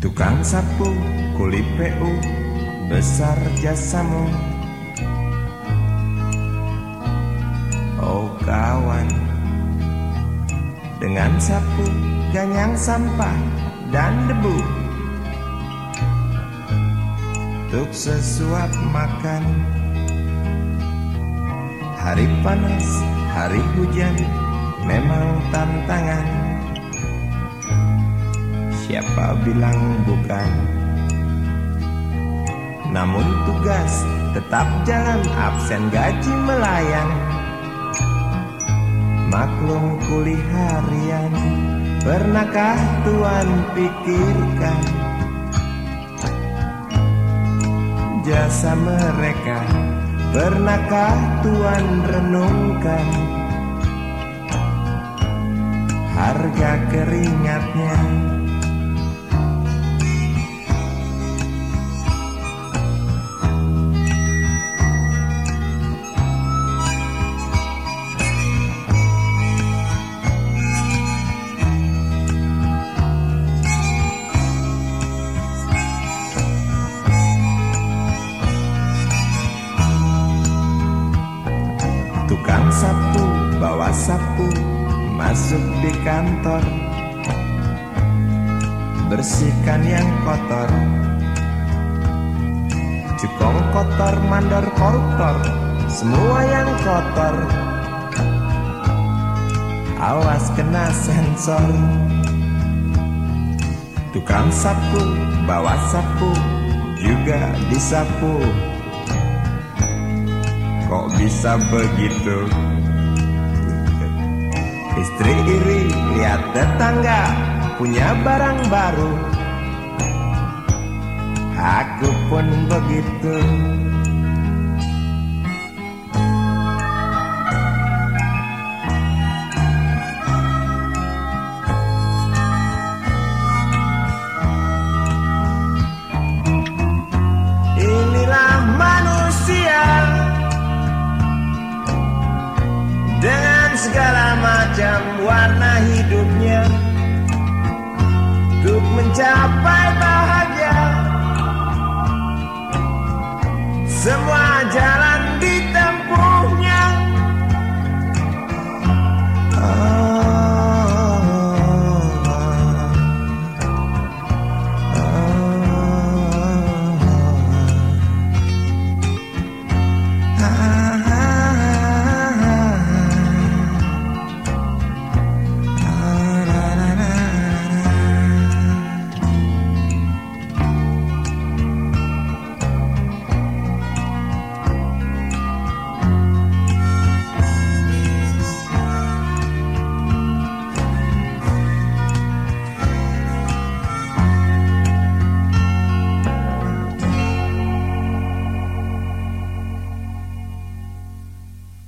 Tukang sapu, kuli PU, besar jasamu. Oh kawan. Dengan sapu, ganyang sampah, dan debu. Untuk sesuap makan. Hari panas, hari hujan Memang tantangan Siapa bilang bukan? Namun tugas tetap jalan absen gaji melayang. Maklum kuliah harian Pernahkah Tuan pikirkan? Jasa mereka Pernahkah Tuan renungkan? Harga keringatnya Tukang sapu bawa sapu masuk di kantor. Bersihkan yang kotor. Cukong kotor, mandor koruptor Semua yang kotor. Awas kena sensor. Tukang sapu bawa sapu Juga disapu Kok bisa begitu? Istri iri lihat tetangga punya barang baru. Aku pun begitu. Warna hidupnya untuk mencapai bahagia. Semua